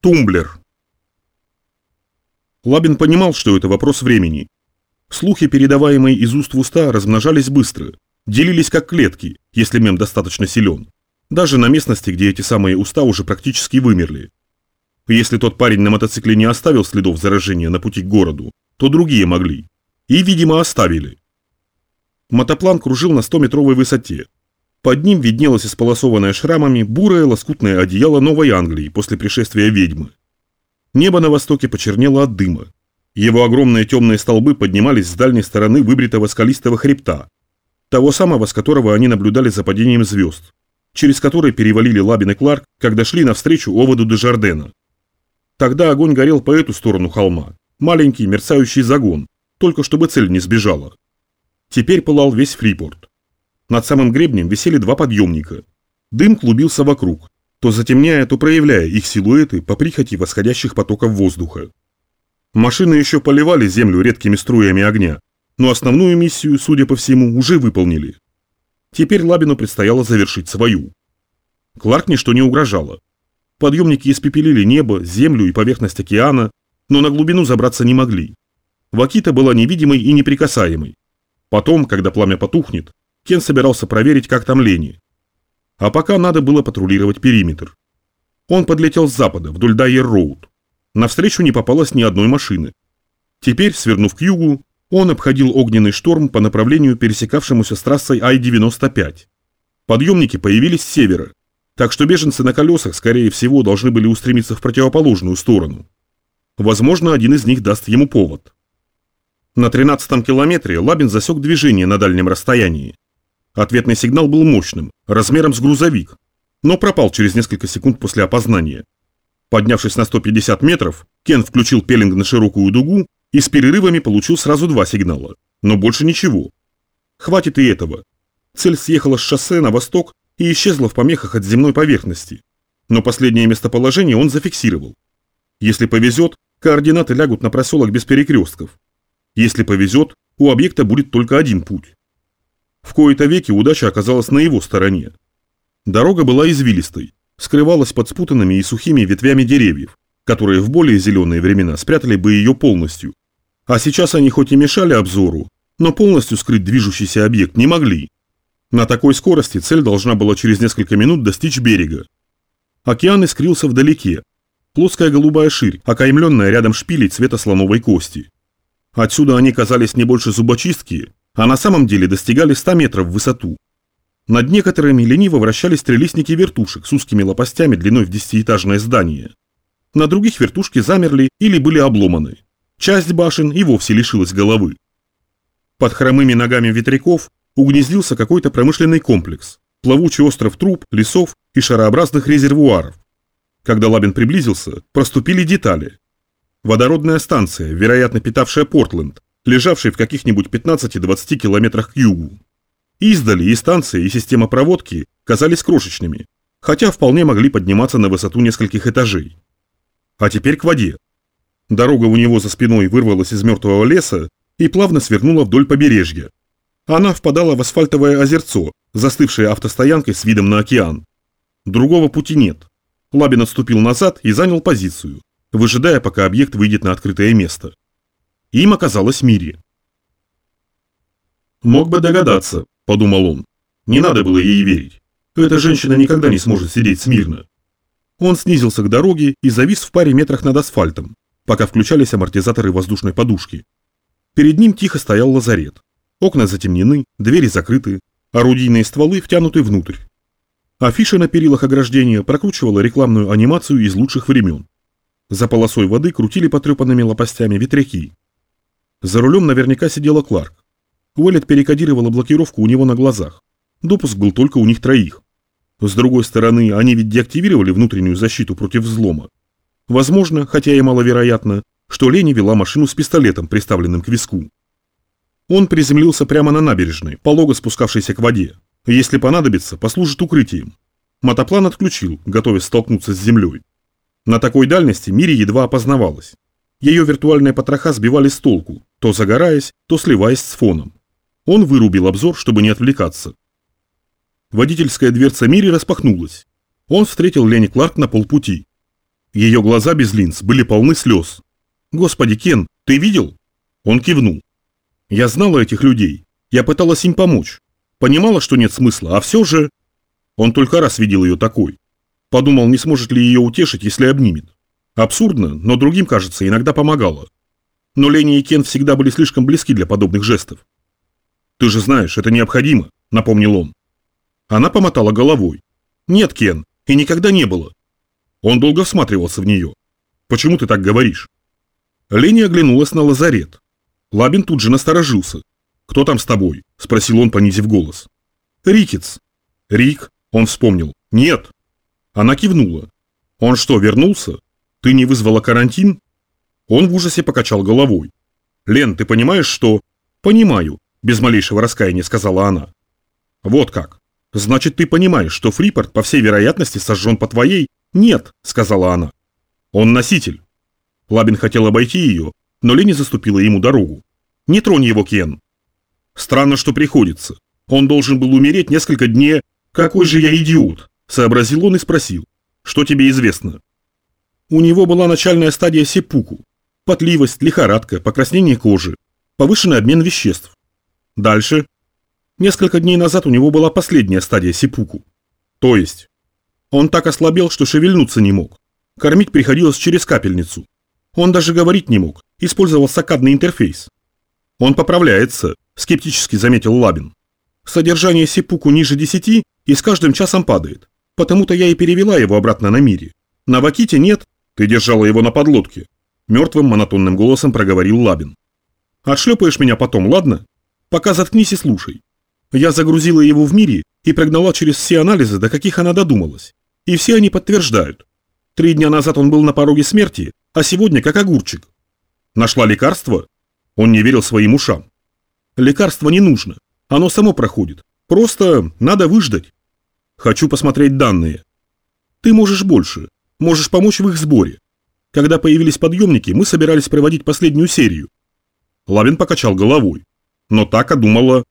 Тумблер. Лабин понимал, что это вопрос времени. Слухи, передаваемые из уст в уста, размножались быстро, делились как клетки, если мем достаточно силен. Даже на местности, где эти самые уста уже практически вымерли. Если тот парень на мотоцикле не оставил следов заражения на пути к городу, то другие могли. И, видимо, оставили. Мотоплан кружил на 100-метровой высоте, под ним виднелось исполосованное шрамами бурое лоскутное одеяло Новой Англии после пришествия ведьмы. Небо на востоке почернело от дыма. Его огромные темные столбы поднимались с дальней стороны выбритого скалистого хребта, того самого, с которого они наблюдали за падением звезд, через который перевалили Лабин и Кларк, когда шли навстречу оводу де Жардена. Тогда огонь горел по эту сторону холма, маленький мерцающий загон, только чтобы цель не сбежала. Теперь пылал весь Фрипорт. Над самым гребнем висели два подъемника. Дым клубился вокруг, то затемняя, то проявляя их силуэты по прихоти восходящих потоков воздуха. Машины еще поливали землю редкими струями огня, но основную миссию, судя по всему, уже выполнили. Теперь Лабину предстояло завершить свою. Кларк ничто не угрожало. Подъемники испепелили небо, землю и поверхность океана, но на глубину забраться не могли. Вакита была невидимой и неприкасаемой. Потом, когда пламя потухнет, Кен собирался проверить, как там Лени. А пока надо было патрулировать периметр. Он подлетел с запада, вдоль Дайер-Роуд. Навстречу не попалось ни одной машины. Теперь, свернув к югу, он обходил огненный шторм по направлению, пересекавшемуся с трассой Ай-95. Подъемники появились с севера, так что беженцы на колесах, скорее всего, должны были устремиться в противоположную сторону. Возможно, один из них даст ему повод. На 13-м километре Лабин засек движение на дальнем расстоянии. Ответный сигнал был мощным, размером с грузовик, но пропал через несколько секунд после опознания. Поднявшись на 150 метров, Кен включил пеленг на широкую дугу и с перерывами получил сразу два сигнала, но больше ничего. Хватит и этого. Цель съехала с шоссе на восток и исчезла в помехах от земной поверхности. Но последнее местоположение он зафиксировал. Если повезет, координаты лягут на проселок без перекрестков. Если повезет, у объекта будет только один путь. В кои-то веки удача оказалась на его стороне. Дорога была извилистой, скрывалась под спутанными и сухими ветвями деревьев, которые в более зеленые времена спрятали бы ее полностью. А сейчас они хоть и мешали обзору, но полностью скрыть движущийся объект не могли. На такой скорости цель должна была через несколько минут достичь берега. Океан искрился вдалеке. Плоская голубая ширь, окаймленная рядом шпилей цвета слоновой кости. Отсюда они казались не больше зубочистки, а на самом деле достигали 100 метров в высоту. Над некоторыми лениво вращались трелистники вертушек с узкими лопастями длиной в десятиэтажное здание. На других вертушки замерли или были обломаны. Часть башен и вовсе лишилась головы. Под хромыми ногами ветряков угнездился какой-то промышленный комплекс, плавучий остров труб, лесов и шарообразных резервуаров. Когда Лабин приблизился, проступили детали. Водородная станция, вероятно питавшая Портленд, лежавший в каких-нибудь 15-20 километрах к югу. Издали и станция, и система проводки казались крошечными, хотя вполне могли подниматься на высоту нескольких этажей. А теперь к воде. Дорога у него за спиной вырвалась из мертвого леса и плавно свернула вдоль побережья. Она впадала в асфальтовое озерцо, застывшее автостоянкой с видом на океан. Другого пути нет. Лабин отступил назад и занял позицию, выжидая, пока объект выйдет на открытое место. Им оказалось Мири. «Мог бы догадаться», – подумал он. Не надо было ей верить. Эта женщина никогда не сможет сидеть смирно. Он снизился к дороге и завис в паре метрах над асфальтом, пока включались амортизаторы воздушной подушки. Перед ним тихо стоял лазарет. Окна затемнены, двери закрыты, орудийные стволы втянуты внутрь. Афиша на перилах ограждения прокручивала рекламную анимацию из лучших времен. За полосой воды крутили потрепанными лопастями ветряки, за рулем наверняка сидела Кларк. Уэллет перекодировала блокировку у него на глазах. Допуск был только у них троих. С другой стороны, они ведь деактивировали внутреннюю защиту против взлома. Возможно, хотя и маловероятно, что Лени вела машину с пистолетом, приставленным к виску. Он приземлился прямо на набережной, полого спускавшейся к воде. Если понадобится, послужит укрытием. Мотоплан отключил, готовясь столкнуться с землей. На такой дальности Мири едва опознавалась. Ее виртуальные потроха сбивали с толку, то загораясь, то сливаясь с фоном. Он вырубил обзор, чтобы не отвлекаться. Водительская дверца Мири распахнулась. Он встретил Лени Кларк на полпути. Ее глаза без линз были полны слез. «Господи, Кен, ты видел?» Он кивнул. «Я знала этих людей. Я пыталась им помочь. Понимала, что нет смысла, а все же...» Он только раз видел ее такой. Подумал, не сможет ли ее утешить, если обнимет. Абсурдно, но другим, кажется, иногда помогало. Но Лени и Кен всегда были слишком близки для подобных жестов. «Ты же знаешь, это необходимо», — напомнил он. Она помотала головой. «Нет, Кен, и никогда не было». Он долго всматривался в нее. «Почему ты так говоришь?» Лени оглянулась на лазарет. Лабин тут же насторожился. «Кто там с тобой?» – спросил он, понизив голос. «Рикец». «Рик?» – он вспомнил. «Нет». Она кивнула. «Он что, вернулся? Ты не вызвала карантин?» Он в ужасе покачал головой. «Лен, ты понимаешь, что...» «Понимаю», – без малейшего раскаяния сказала она. «Вот как. Значит, ты понимаешь, что Фрипорт, по всей вероятности, сожжен по твоей...» «Нет», – сказала она. «Он носитель». Лабин хотел обойти ее, но Лени заступила ему дорогу. «Не тронь его, Кен». «Странно, что приходится. Он должен был умереть несколько дней...» «Какой же я идиот!» – сообразил он и спросил. «Что тебе известно?» У него была начальная стадия сепуку. Потливость, лихорадка, покраснение кожи, повышенный обмен веществ. Дальше. Несколько дней назад у него была последняя стадия сепуку. То есть, он так ослабел, что шевельнуться не мог. Кормить приходилось через капельницу. Он даже говорить не мог, использовал сакадный интерфейс. Он поправляется, скептически заметил Лабин. Содержание сепуку ниже 10 и с каждым часом падает. Потому-то я и перевела его обратно на мире. На Ваките нет, ты держала его на подлодке. Мертвым монотонным голосом проговорил Лабин. Отшлепаешь меня потом, ладно? Пока заткнись и слушай. Я загрузила его в мире и прогнала через все анализы, до каких она додумалась. И все они подтверждают. Три дня назад он был на пороге смерти, а сегодня как огурчик. Нашла лекарство? Он не верил своим ушам. Лекарство не нужно. Оно само проходит. Просто надо выждать. Хочу посмотреть данные. Ты можешь больше. Можешь помочь в их сборе. Когда появились подъемники, мы собирались проводить последнюю серию. Лавин покачал головой. Но так думала.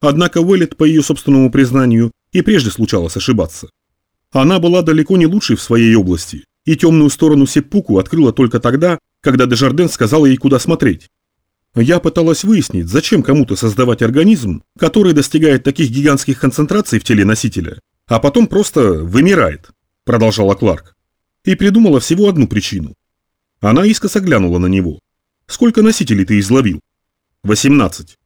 Однако Уэллет, по ее собственному признанию, и прежде случалось ошибаться. Она была далеко не лучшей в своей области, и темную сторону Сеппуку открыла только тогда, когда Дежарден сказал ей, куда смотреть. Я пыталась выяснить, зачем кому-то создавать организм, который достигает таких гигантских концентраций в теле носителя, а потом просто вымирает, продолжала Кларк. И придумала всего одну причину. Она искоса глянула на него. Сколько носителей ты изловил? 18.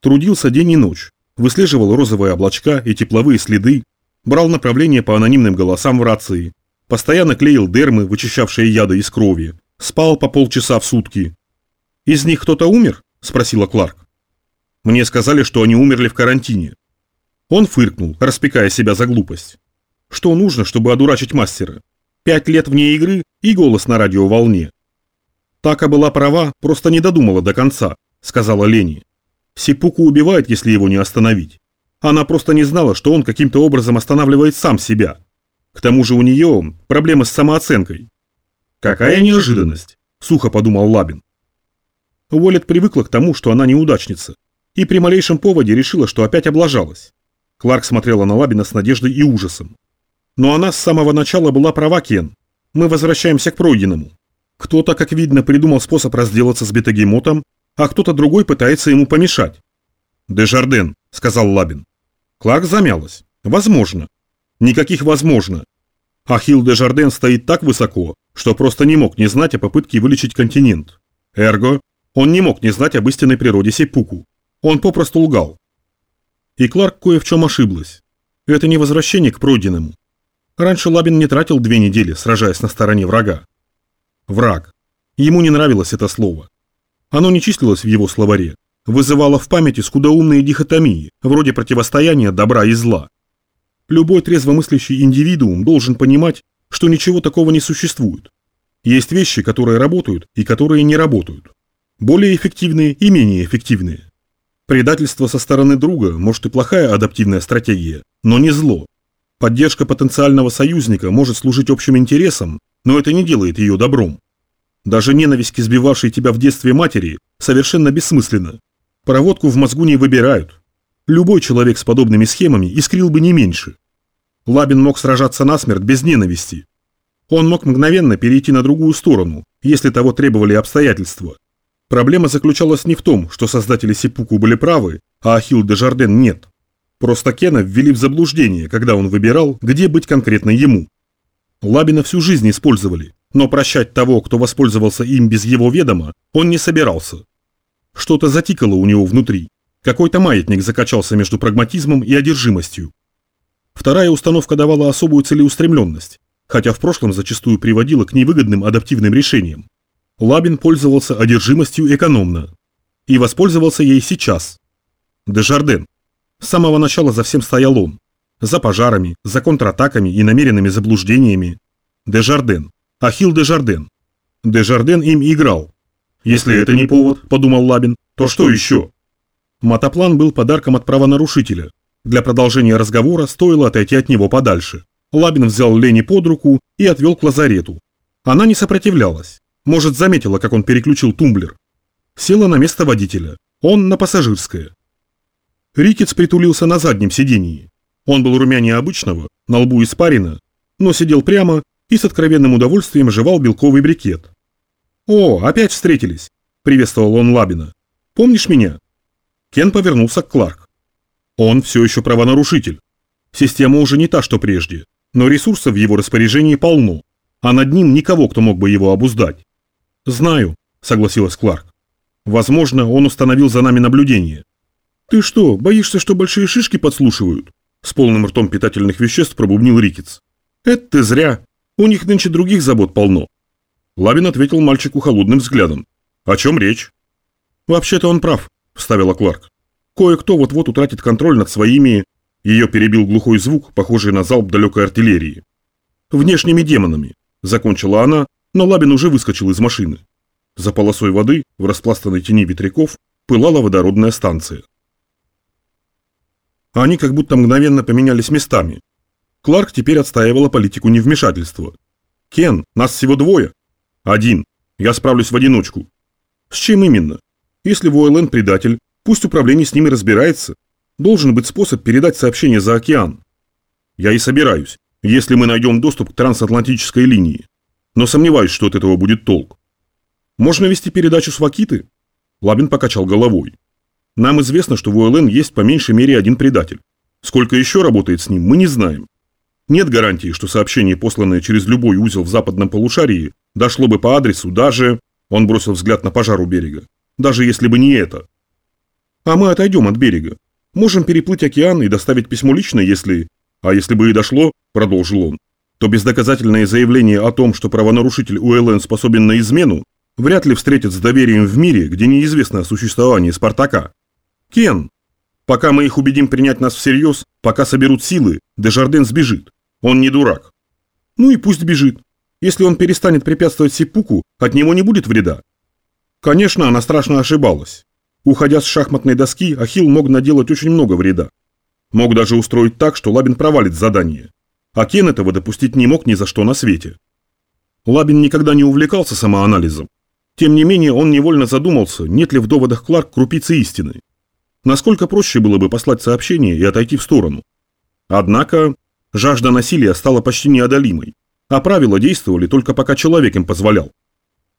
Трудился день и ночь, выслеживал розовые облачка и тепловые следы, брал направление по анонимным голосам в рации, постоянно клеил дермы, вычищавшие яды из крови, спал по полчаса в сутки. «Из них кто-то умер?» – спросила Кларк. Мне сказали, что они умерли в карантине. Он фыркнул, распекая себя за глупость. Что нужно, чтобы одурачить мастера? Пять лет вне игры и голос на радиоволне. Така была права, просто не додумала до конца, сказала Лени. Сипуку убивает, если его не остановить. Она просто не знала, что он каким-то образом останавливает сам себя. К тому же у нее проблемы с самооценкой. «Какая неожиданность!» – сухо подумал Лабин. Уоллет привыкла к тому, что она неудачница, и при малейшем поводе решила, что опять облажалась. Кларк смотрела на Лабина с надеждой и ужасом. Но она с самого начала была права, Кен. Мы возвращаемся к пройденному. Кто-то, как видно, придумал способ разделаться с бетагемотом, а кто-то другой пытается ему помешать. «Дежарден», — сказал Лабин. Кларк замялась. «Возможно». «Никаких возможно». Ахилл Дежарден стоит так высоко, что просто не мог не знать о попытке вылечить континент. Эрго, он не мог не знать об истинной природе Сепуку. Он попросту лгал. И Кларк кое в чем ошиблась. Это не возвращение к пройденному. Раньше Лабин не тратил две недели, сражаясь на стороне врага. Враг. Ему не нравилось это слово. Оно не числилось в его словаре, вызывало в памяти скудоумные дихотомии, вроде противостояния добра и зла. Любой трезвомыслящий индивидуум должен понимать, что ничего такого не существует. Есть вещи, которые работают и которые не работают. Более эффективные и менее эффективные. Предательство со стороны друга может и плохая адаптивная стратегия, но не зло. Поддержка потенциального союзника может служить общим интересам, но это не делает ее добром. Даже ненависть к избивавшей тебя в детстве матери совершенно бессмысленна. Проводку в мозгу не выбирают. Любой человек с подобными схемами искрил бы не меньше. Лабин мог сражаться насмерть без ненависти. Он мог мгновенно перейти на другую сторону, если того требовали обстоятельства. Проблема заключалась не в том, что создатели Сипуку были правы, а Ахилл де Жарден нет. Просто Кена ввели в заблуждение, когда он выбирал, где быть конкретно ему. Лабина всю жизнь использовали, но прощать того, кто воспользовался им без его ведома, он не собирался. Что-то затикало у него внутри. Какой-то маятник закачался между прагматизмом и одержимостью. Вторая установка давала особую целеустремленность, хотя в прошлом зачастую приводила к невыгодным адаптивным решениям. Лабин пользовался одержимостью экономно. И воспользовался ей сейчас. Дежарден. С самого начала за всем стоял он. За пожарами, за контратаками и намеренными заблуждениями. Дежарден. Ахилл Дежарден. Дежарден им играл. Если это не повод, подумал Лабин, то что еще? Мотоплан был подарком от правонарушителя. Для продолжения разговора стоило отойти от него подальше. Лабин взял Лени под руку и отвел к лазарету. Она не сопротивлялась. Может, заметила, как он переключил тумблер. Села на место водителя. Он на пассажирское. Рикетс притулился на заднем сидении. Он был румянее обычного, на лбу испарина, но сидел прямо и с откровенным удовольствием жевал белковый брикет. «О, опять встретились!» – приветствовал он Лабина. «Помнишь меня?» Кен повернулся к Кларк. Он все еще правонарушитель. Система уже не та, что прежде, но ресурсов в его распоряжении полно, а над ним никого, кто мог бы его обуздать. «Знаю», — согласилась Кларк. «Возможно, он установил за нами наблюдение». «Ты что, боишься, что большие шишки подслушивают?» С полным ртом питательных веществ пробубнил Рикетс. «Это ты зря. У них нынче других забот полно». Лабин ответил мальчику холодным взглядом. «О чем речь?» «Вообще-то он прав», — вставила Кларк. «Кое-кто вот-вот утратит контроль над своими...» Ее перебил глухой звук, похожий на залп далекой артиллерии. «Внешними демонами», — закончила она, но Лабин уже выскочил из машины. За полосой воды, в распластанной тени ветряков, пылала водородная станция. Они как будто мгновенно поменялись местами. Кларк теперь отстаивала политику невмешательства. «Кен, нас всего двое». «Один. Я справлюсь в одиночку». «С чем именно? Если ВОЛН предатель, пусть управление с ними разбирается. Должен быть способ передать сообщение за океан». «Я и собираюсь, если мы найдем доступ к трансатлантической линии но сомневаюсь, что от этого будет толк. Можно вести передачу с Вакиты? Лабин покачал головой. Нам известно, что в УЛН есть по меньшей мере один предатель. Сколько еще работает с ним, мы не знаем. Нет гарантии, что сообщение, посланное через любой узел в западном полушарии, дошло бы по адресу даже... Он бросил взгляд на пожар у берега. Даже если бы не это. А мы отойдем от берега. Можем переплыть океан и доставить письмо лично, если... А если бы и дошло, продолжил он, то бездоказательное заявление о том, что правонарушитель УЛН способен на измену, вряд ли встретит с доверием в мире, где неизвестно о существовании Спартака. Кен, пока мы их убедим принять нас всерьез, пока соберут силы, Дежарден сбежит. Он не дурак. Ну и пусть бежит. Если он перестанет препятствовать Сипуку, от него не будет вреда. Конечно, она страшно ошибалась. Уходя с шахматной доски, Ахилл мог наделать очень много вреда. Мог даже устроить так, что Лабин провалит задание а Кен этого допустить не мог ни за что на свете. Лабин никогда не увлекался самоанализом. Тем не менее, он невольно задумался, нет ли в доводах Кларк крупицы истины. Насколько проще было бы послать сообщение и отойти в сторону. Однако, жажда насилия стала почти неодолимой, а правила действовали только пока человек им позволял.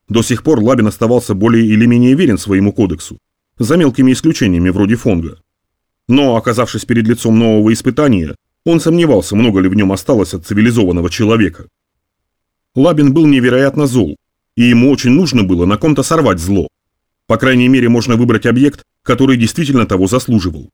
До сих пор Лабин оставался более или менее верен своему кодексу, за мелкими исключениями вроде Фонга. Но, оказавшись перед лицом нового испытания, он сомневался, много ли в нем осталось от цивилизованного человека. Лабин был невероятно зол, и ему очень нужно было на ком-то сорвать зло. По крайней мере, можно выбрать объект, который действительно того заслуживал.